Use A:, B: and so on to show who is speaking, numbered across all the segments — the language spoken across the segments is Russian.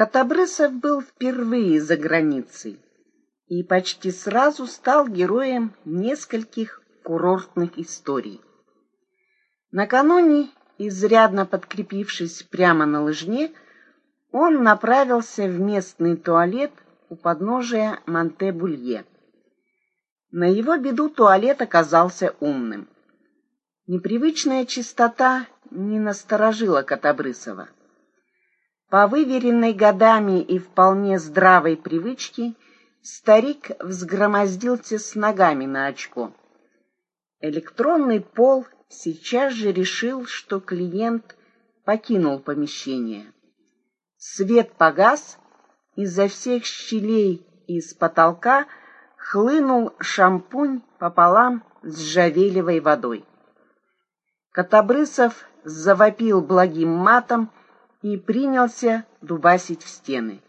A: Котобрысов был впервые за границей и почти сразу стал героем нескольких курортных историй. Накануне, изрядно подкрепившись прямо на лыжне, он направился в местный туалет у подножия Монте-Булье. На его беду туалет оказался умным. Непривычная чистота не насторожила Котобрысова. По выверенной годами и вполне здравой привычке старик взгромоздился с ногами на очко. Электронный пол сейчас же решил, что клиент покинул помещение. Свет погас, изо всех щелей из потолка хлынул шампунь пополам с жавелевой водой. Котобрысов завопил благим матом и принялся дубасить в стены.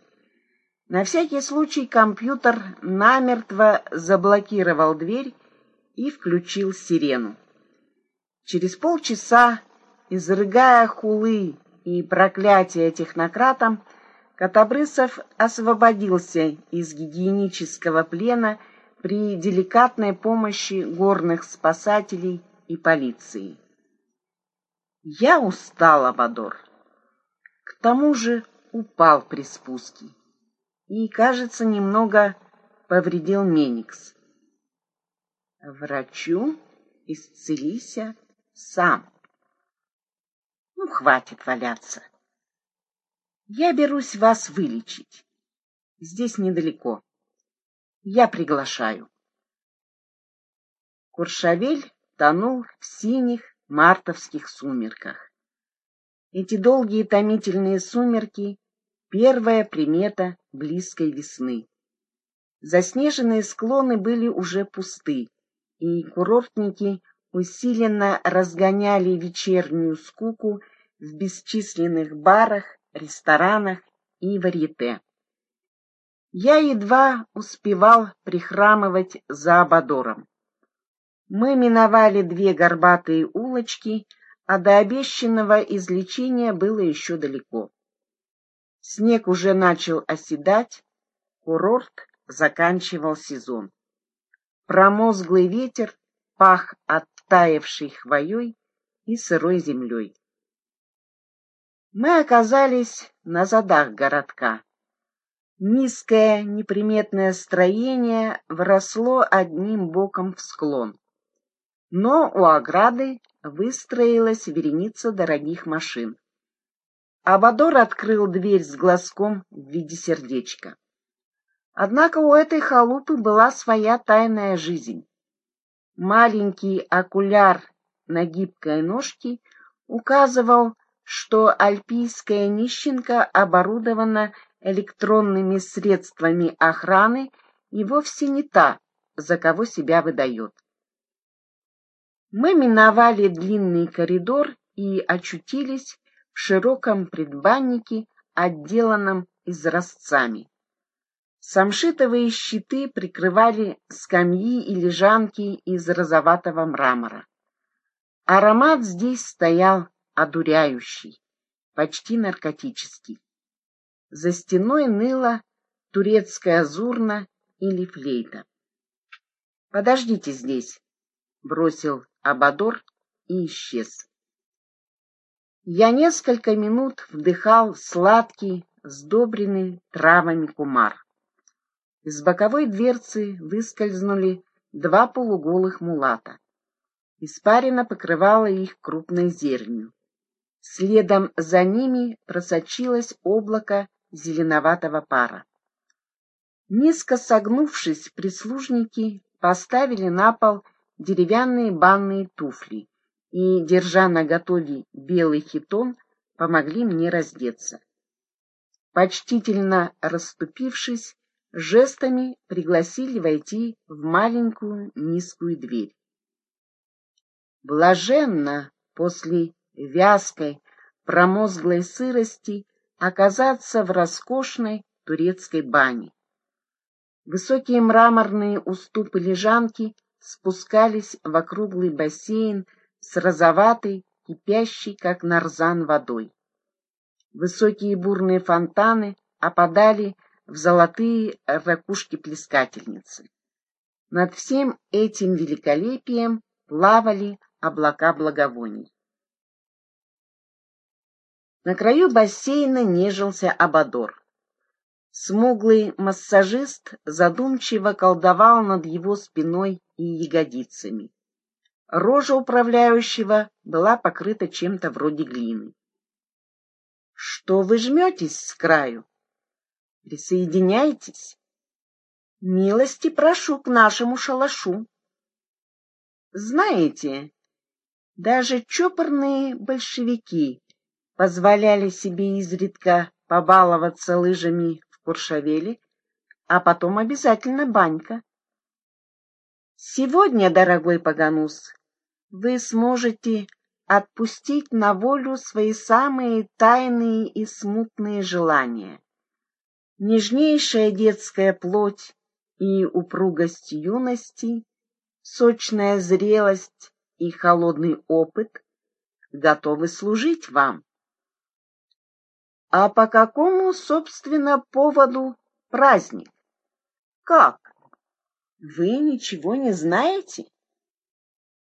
A: На всякий случай компьютер намертво заблокировал дверь и включил сирену. Через полчаса, изрыгая хулы и проклятия технократам, Котобрысов освободился из гигиенического плена при деликатной помощи горных спасателей и полиции. Я устал, Абадор. К тому же упал при спуске и, кажется, немного повредил Меникс. Врачу исцелися сам. Ну, хватит валяться. Я берусь вас вылечить. Здесь недалеко. Я приглашаю. Куршавель тонул в синих мартовских сумерках. Эти долгие томительные сумерки — первая примета близкой весны. Заснеженные склоны были уже пусты, и курортники усиленно разгоняли вечернюю скуку в бесчисленных барах, ресторанах и варьете. Я едва успевал прихрамывать за Абадором. Мы миновали две горбатые улочки, а до обещанного излечения было еще далеко. Снег уже начал оседать, курорт заканчивал сезон. Промозглый ветер пах оттаившей хвоей и сырой землей. Мы оказались на задах городка. Низкое неприметное строение вросло одним боком в склон но у ограды выстроилась вереница дорогих машин. Абадор открыл дверь с глазком в виде сердечка. Однако у этой халупы была своя тайная жизнь. Маленький окуляр на гибкой ножке указывал, что альпийская нищенка оборудована электронными средствами охраны и вовсе не та, за кого себя выдает. Мы миновали длинный коридор и очутились в широком предбаннике, отделанном изразцами. Самшитовые щиты прикрывали скамьи и лежанки из розоватого мрамора. Аромат здесь стоял одуряющий, почти наркотический. За стеной ныла турецкая зурна или флейта. «Подождите здесь», — бросил Абадор и исчез. Я несколько минут вдыхал сладкий, сдобренный травами кумар. Из боковой дверцы выскользнули два полуголых мулата. Испарина покрывала их крупной зернью. Следом за ними просочилось облако зеленоватого пара. Низко согнувшись, прислужники поставили на пол деревянные банные туфли и, держа наготове белый хитон, помогли мне раздеться. Почтительно расступившись, жестами пригласили войти в маленькую низкую дверь. Блаженно после вязкой, промозглой сырости оказаться в роскошной турецкой бане. Высокие мраморные уступы лежанки спускались в округлый бассейн с розоватой, кипящей, как нарзан, водой. Высокие бурные фонтаны опадали в золотые ракушки плескательницы. Над всем этим великолепием плавали облака благовоний. На краю бассейна нежился Абадор. Смуглый массажист задумчиво колдовал над его спиной и ягодицами. Рожа управляющего была покрыта чем-то вроде глины. Что вы жметесь с краю? Присоединяйтесь. Милости прошу к нашему шалашу. Знаете, даже чопорные большевики позволяли себе изредка побаловаться лыжами в Куршавеле, а потом обязательно банька. Сегодня, дорогой Паганус, вы сможете отпустить на волю свои самые тайные и смутные желания. Нежнейшая детская плоть и упругость юности, сочная зрелость и холодный опыт готовы служить вам. А по какому, собственно, поводу праздник? Как? Вы ничего не знаете?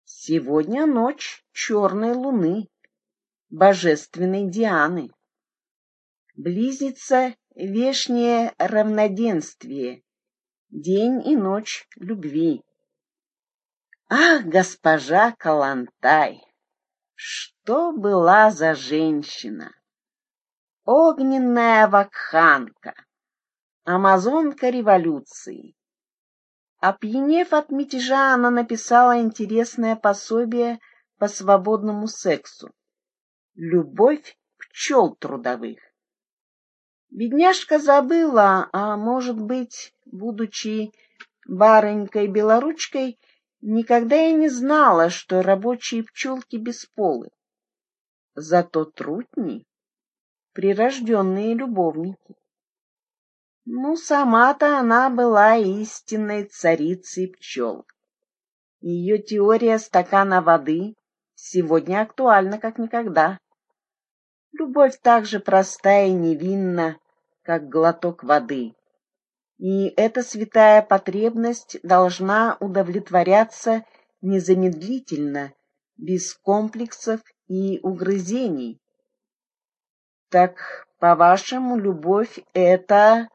A: Сегодня ночь черной луны, божественной Дианы. Близится вешнее равноденствие, день и ночь любви. Ах, госпожа Калантай, что была за женщина! Огненная вакханка, амазонка революции, Опьянев от мятежа, она написала интересное пособие по свободному сексу. Любовь пчел трудовых. Бедняжка забыла, а может быть, будучи барынькой-белоручкой, никогда и не знала, что рабочие пчелки бесполы. Зато трутни — прирожденные любовники. Ну, сама-то она была истинной царицей пчел. Ее теория стакана воды сегодня актуальна как никогда. Любовь так же проста и невинна, как глоток воды. И эта святая потребность должна удовлетворяться незамедлительно, без комплексов и угрызений. Так, по-вашему, любовь — это